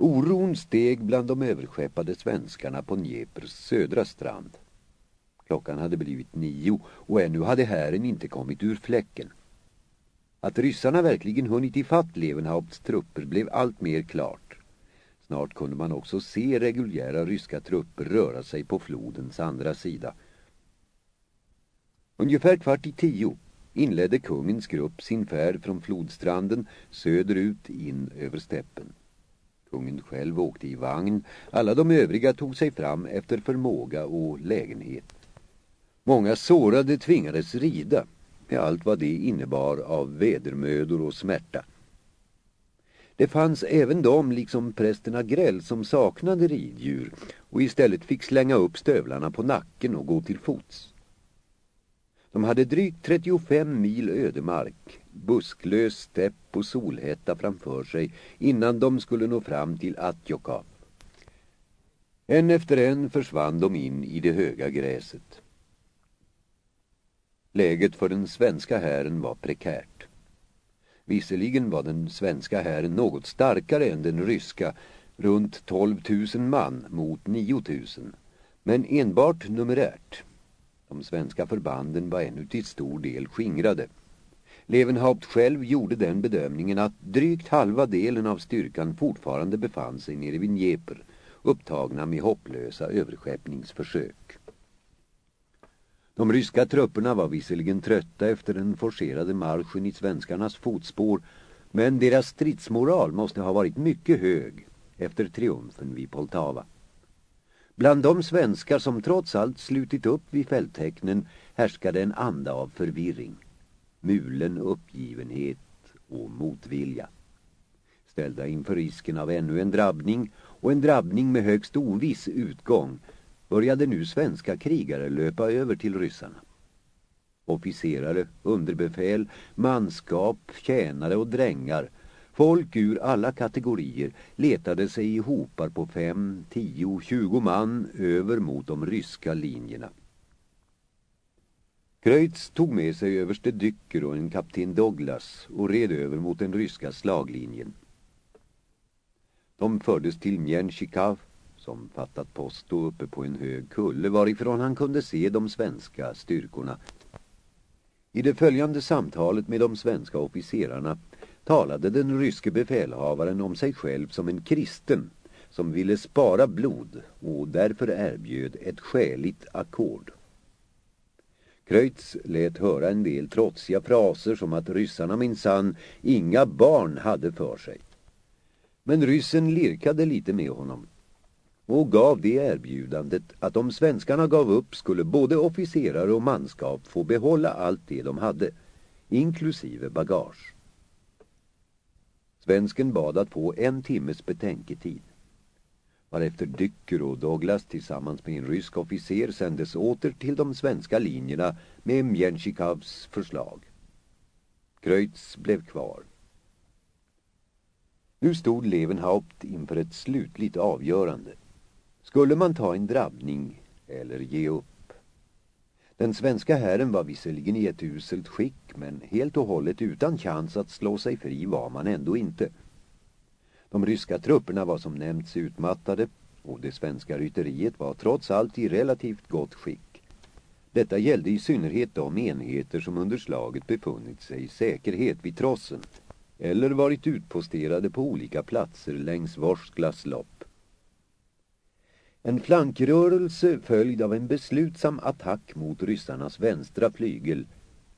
Oron steg bland de överskeppade svenskarna på Dneprs södra strand. Klockan hade blivit nio och ännu hade hären inte kommit ur fläcken. Att ryssarna verkligen hunnit ifatt Levenhaupts trupper blev allt mer klart. Snart kunde man också se reguljära ryska trupper röra sig på flodens andra sida. Ungefär kvart i tio inledde kungens grupp sin färd från flodstranden söderut in över steppen. Kungen själv åkte i vagn, alla de övriga tog sig fram efter förmåga och lägenhet. Många sårade tvingades rida med allt vad det innebar av vedermödor och smärta. Det fanns även de, liksom prästen Agrell, som saknade riddjur och istället fick slänga upp stövlarna på nacken och gå till fots. De hade drygt 35 mil ödemark, busklös stepp och solhetta framför sig innan de skulle nå fram till Atjokov. En efter en försvann de in i det höga gräset. Läget för den svenska hären var prekärt. Visserligen var den svenska hären något starkare än den ryska, runt 12 000 man mot 9 000, men enbart numerärt. De svenska förbanden var ännu till stor del skingrade. Levenhaupt själv gjorde den bedömningen att drygt halva delen av styrkan fortfarande befann sig nere vid Njeper, upptagna med hopplösa överskeppningsförsök. De ryska trupperna var visserligen trötta efter den forcerade marschen i svenskarnas fotspår, men deras stridsmoral måste ha varit mycket hög efter triumfen vid Poltava. Bland de svenskar som trots allt slutit upp vid fälttecknen härskade en anda av förvirring, mulen uppgivenhet och motvilja. Ställda inför risken av ännu en drabbning och en drabbning med högst oviss utgång började nu svenska krigare löpa över till ryssarna. Officerare, underbefäl, manskap, tjänare och drängar Folk ur alla kategorier letade sig i hopar på fem, tio, tjugo man över mot de ryska linjerna. Kreutz tog med sig överste Dycker och en kapten Douglas och red över mot den ryska slaglinjen. De fördes till Mjernchikav som fattat post uppe på en hög kulle varifrån han kunde se de svenska styrkorna. I det följande samtalet med de svenska officerarna talade den ryske befälhavaren om sig själv som en kristen som ville spara blod och därför erbjöd ett skäligt akkord. Kreutz lät höra en del trotsiga fraser som att ryssarna minsann inga barn hade för sig. Men ryssen lirkade lite med honom och gav det erbjudandet att om svenskarna gav upp skulle både officerare och manskap få behålla allt det de hade, inklusive bagage. Svensken bad att få en timmes betänketid. Varefter Dycker och Douglas tillsammans med en rysk officer sändes åter till de svenska linjerna med Mjenschikovs förslag. Kreutz blev kvar. Nu stod Levenhaupt inför ett slutligt avgörande. Skulle man ta en drabbning eller ge upp? Den svenska hären var visserligen i ett uselt skick men helt och hållet utan chans att slå sig fri var man ändå inte. De ryska trupperna var som nämnts utmattade och det svenska rytteriet var trots allt i relativt gott skick. Detta gällde i synnerhet de enheter som under slaget befunnit sig i säkerhet vid trossen eller varit utposterade på olika platser längs Vorsklas lopp. En flankrörelse följd av en beslutsam attack mot ryssarnas vänstra flygel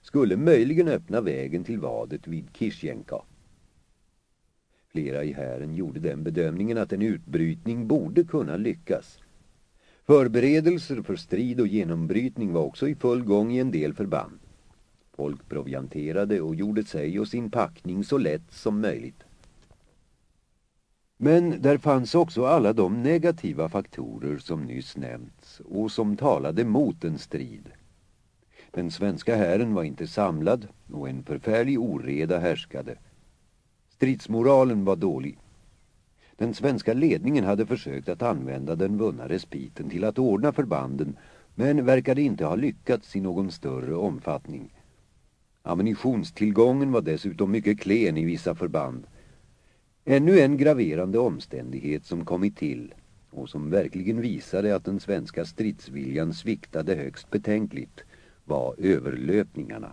skulle möjligen öppna vägen till vadet vid Kishenka. Flera i hären gjorde den bedömningen att en utbrytning borde kunna lyckas. Förberedelser för strid och genombrytning var också i full gång i en del förband. Folk provianterade och gjorde sig och sin packning så lätt som möjligt. Men där fanns också alla de negativa faktorer som nyss nämnts och som talade mot en strid. Den svenska hären var inte samlad och en förfärlig oreda härskade. Stridsmoralen var dålig. Den svenska ledningen hade försökt att använda den vunna respiten till att ordna förbanden men verkade inte ha lyckats i någon större omfattning. Ammunitionstillgången var dessutom mycket klen i vissa förband- Ännu en graverande omständighet som kommit till och som verkligen visade att den svenska stridsviljan sviktade högst betänkligt var överlöpningarna.